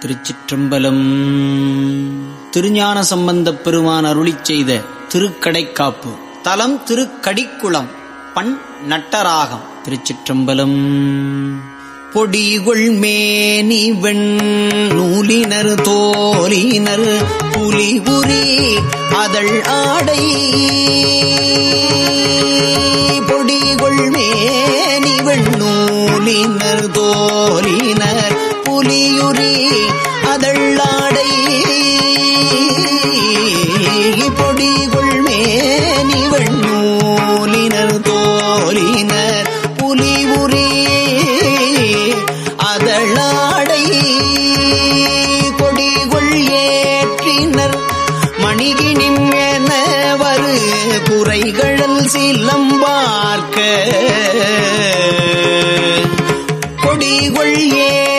திருச்சிற்றம்பலம். திருஞான சம்பந்தப் பெருமான் அருளி செய்த திருக்கடைக்காப்பு. தலம் திருக்கடிக்குளம் பண் நட்டராகம் திருச்சிற்றம்பலம். பொடிகொள் மேனி வெண் நூலினர் தோலினர் புலிபுரி அதழ் ஆடை. பொடிகொள் மே புலியுரி அதள்ளாடை. பொடிகுள் மேனி நூலினர் தோலினர் புலிவுரி அதளாடை கொடிகுள் ஏற்றினர் மணிகினிம் என வரு குறைகழல் சிலம்பார்க்க கொடிகொள் ஏ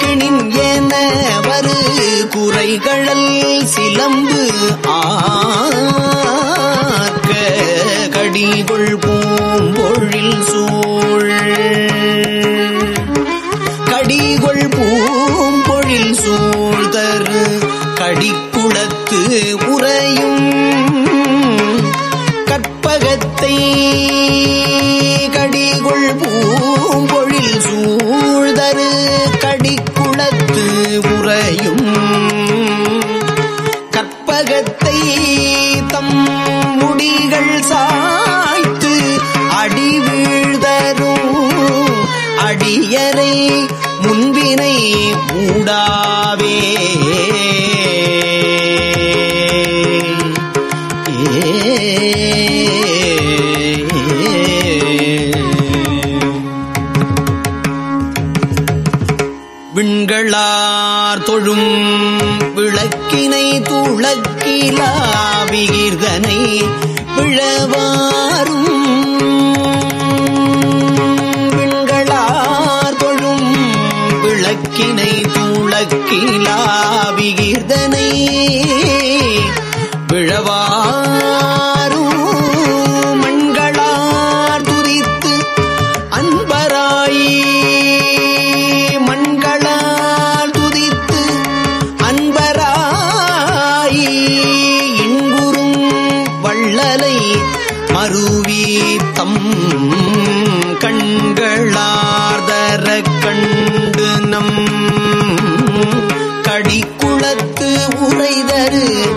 கிணின் ஏன வரு குறைகளல் சிலம்பு ஆக்க கடிகொள் பூம்பொழில் சூழ். கடிகொள் பூம்பொழில் சூழ்தரு கடிக்குளத்து அடியரை முன்பினை மூடாவே. விண்களார் தொழும் விளக்கினை துளக்கிலா விகிர்தனை விழவாரும் அருவி தம் கண்களார்தர கண்டு நம். கடிக்குளத்து உரைதரு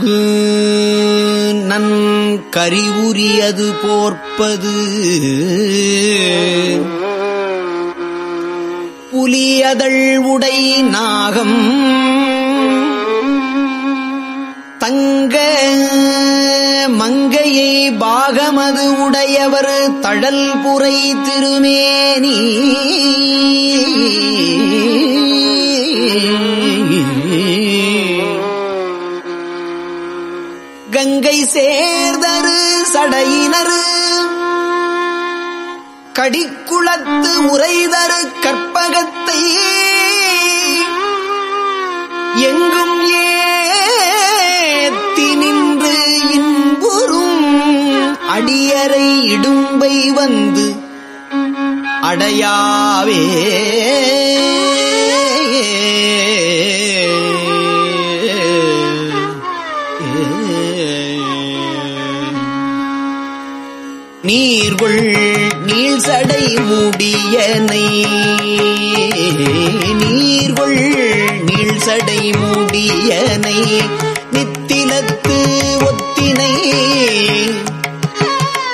பொங்கு நன் கரிவுரியது போர்ப்பது புலியதழ் உடை நாகம் தங்க மங்கையை பாகமது உடையவர் தழல் புரை திருமேனி. கங்கை சேர்தரு சடையினரு. கடிக்குளத்து உரைதரு கற்பகத்தை. எங்கும் ஏத்தி நின்று இன்புறும் அடியரை இடும்பை வந்து அடையாவே. நீர்கொள் நீள் சடை முடியனை. நீர்கொள் நீள் சடை முடியனை. நித்திலத்து ஒத்தினை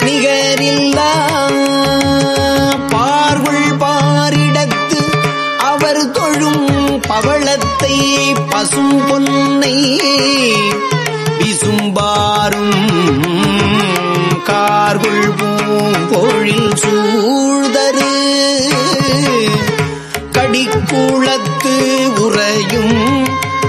நிகரில்லா. பார்வுள் பாரிடத்து அவர் தொழும் பவளத்தை பசும் பொன்னை. விசும்பாரும் பொழில் சூழ்தரு. கடிக்குளத்து உறையும்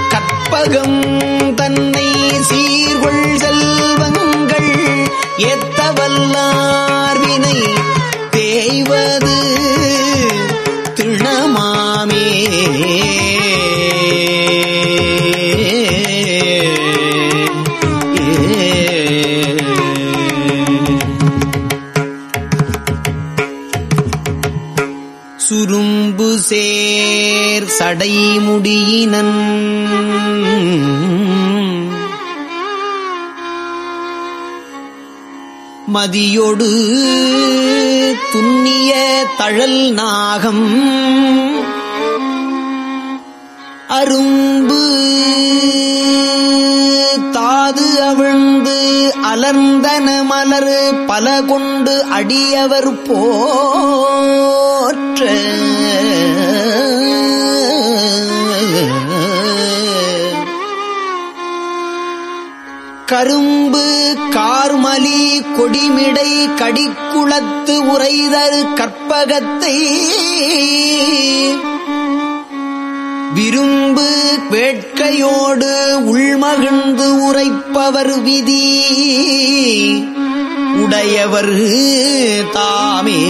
கற்பகம் தன்னை சீர்கொள் செல்வங்கள். எத்தவல்லார்வினை தேய்வது சடைமுடியினன் மதியொடு துண்ணிய தழல் நாகம். அரும்பு தாது அவிழ்ந்து அலர்ந்தன மலர் பல கொண்டு அடியவர் போற்ற. கரும்பு கார்மலி கொடிமிடை கடிக்குளத்து உரைதரு கற்பகத்தை. விரும்பு வேட்கையோடு உள்மகிழ்ந்து உரைப்பவர் விதி. உடையவர் தாமே.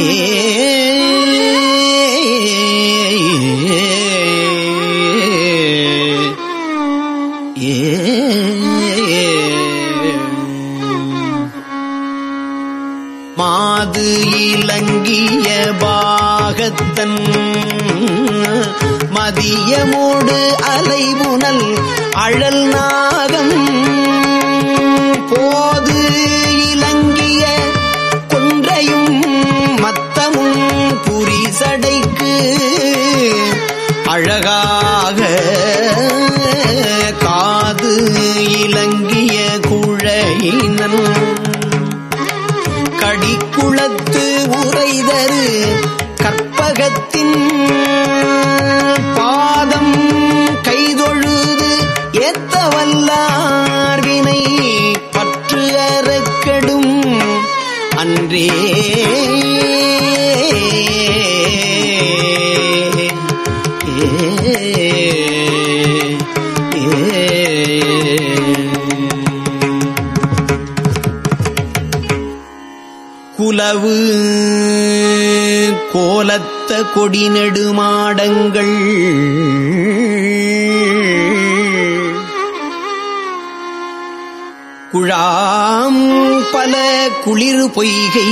பாகத்தன் மதியமோடு அலைமுனல் அழல் நான் ஏத்த வல்லார்வினை பற்று அறக்கடும். அன்றே குலவு கோலத்த கொடி நெடுமாடங்கள் குழாம் பல குளிர் பொய்கை.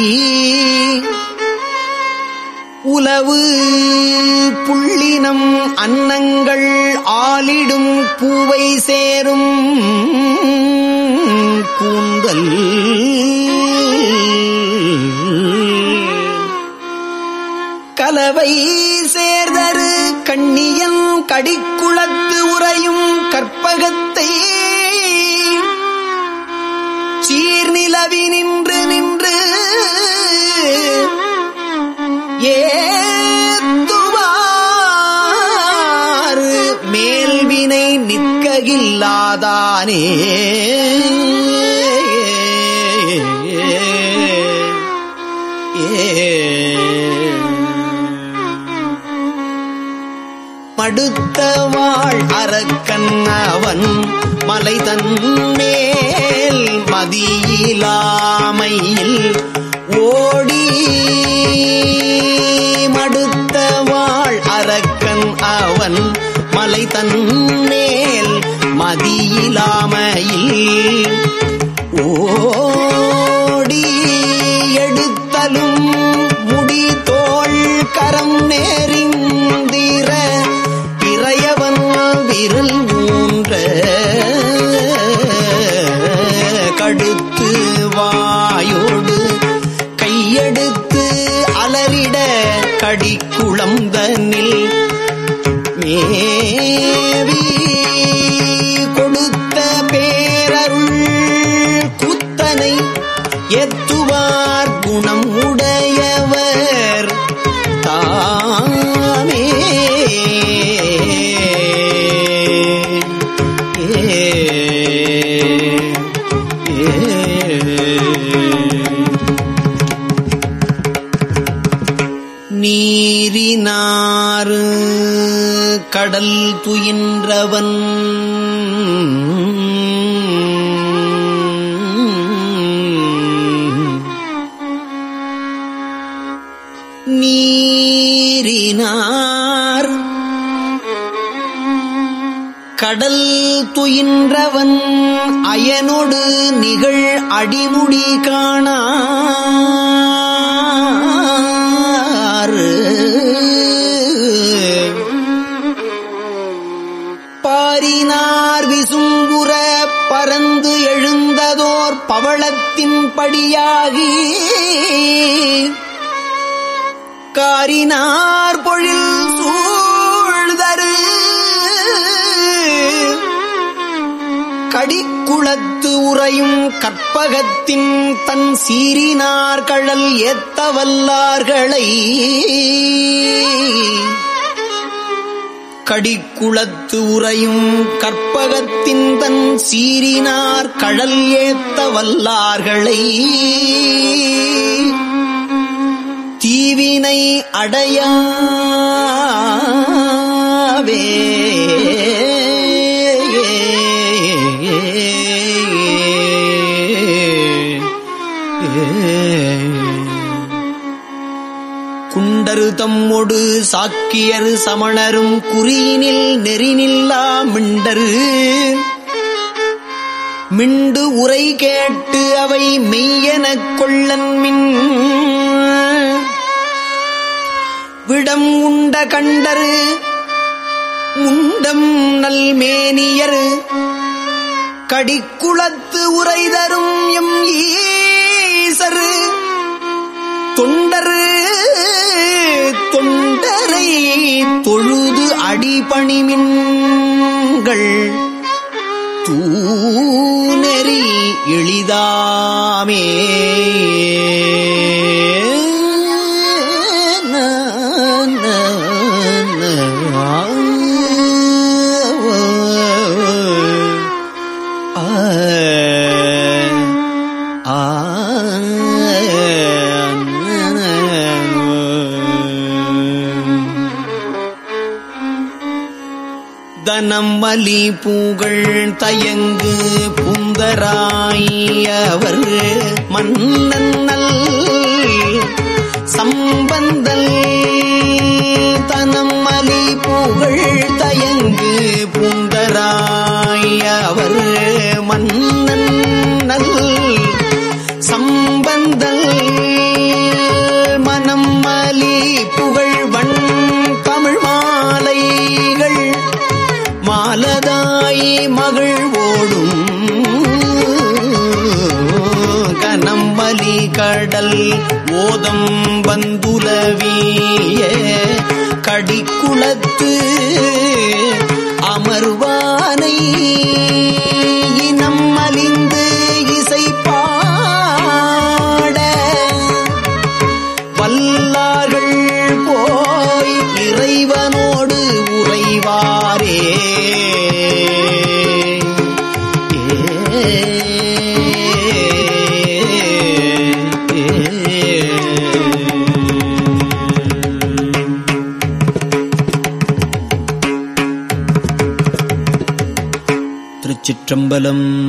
உலவு புள்ளினம் அன்னங்கள் ஆலிடும் பூவை சேரும் கூந்தல். கலவை சேர்தரு கண்ணியன் கடிக்குளத்து உறையும் கற்பகத்தை சீர்நிலவி நின்று நின்று ஏத்துவாறு மேல்வினை நிற்கில்லாதானே மடுத்த வாழ் அரக்கன் அவன் மலை தன்மே மதியிலாமையில் ஓடி மடுத்த வாழ் அரக்கன் அவன் மலை தன்னேல் மதியிலாமையில் மேவி கொடுத்த பேரருள் குத்தனை எத்துவார் குணம் உடையவர் தாமே நீரினாறு கடல் துயின்றவன். நீரினார் கடல் துயின்றவன். அயனொடு நிகழ் அடிமுடி காணா. பவளத்தின் படியாகி காரினார் பொழில் சூழ்தரு. கடிக்குளத்து உறையும் கற்பகத்தின் தன் சீரினார் ஏத்தவல்லார்களை. வல்லார்களை கடிக்குளத்து உறையும் கற்பகத்தின் தன் சீரினார் கழல் ஏத்த வல்லார்களை. தீவினை அடையாவே தம்மொடு சாக்கியர் சமணரும் குறியினில் நெறினில்லா மிண்டரு. மிண்டு உரை கேட்டு அவை மெய்யெனக் கொள்ளன் மின். விடம் உண்ட கண்டரு முண்டம் நல்மேனியர் கடிக்குளத்து உரைதரும் எம் ஈசரு. தொண்டரு தொண்டரை தொழுது அடிபணிமின்கள். தூநெறி எளிதாமே. தனம் பூகள் தயங்கு புந்தராயவர் மன்னன் நல் சம்பந்தல் தனம் மலி பூகள் தயங்கு புந்தராயவர் மன்னன் நல் சம்பந்தல் மனம் மலி புகழ் வண் தமிழ் மாலைகள் மாலை தாயி மகள் ஓடும். கனம்பலி கடல் ஓதம் வந்துலவிய. கடிக்குளத்து அமர்வானை. இனம் அலிந்து चम्बलम्।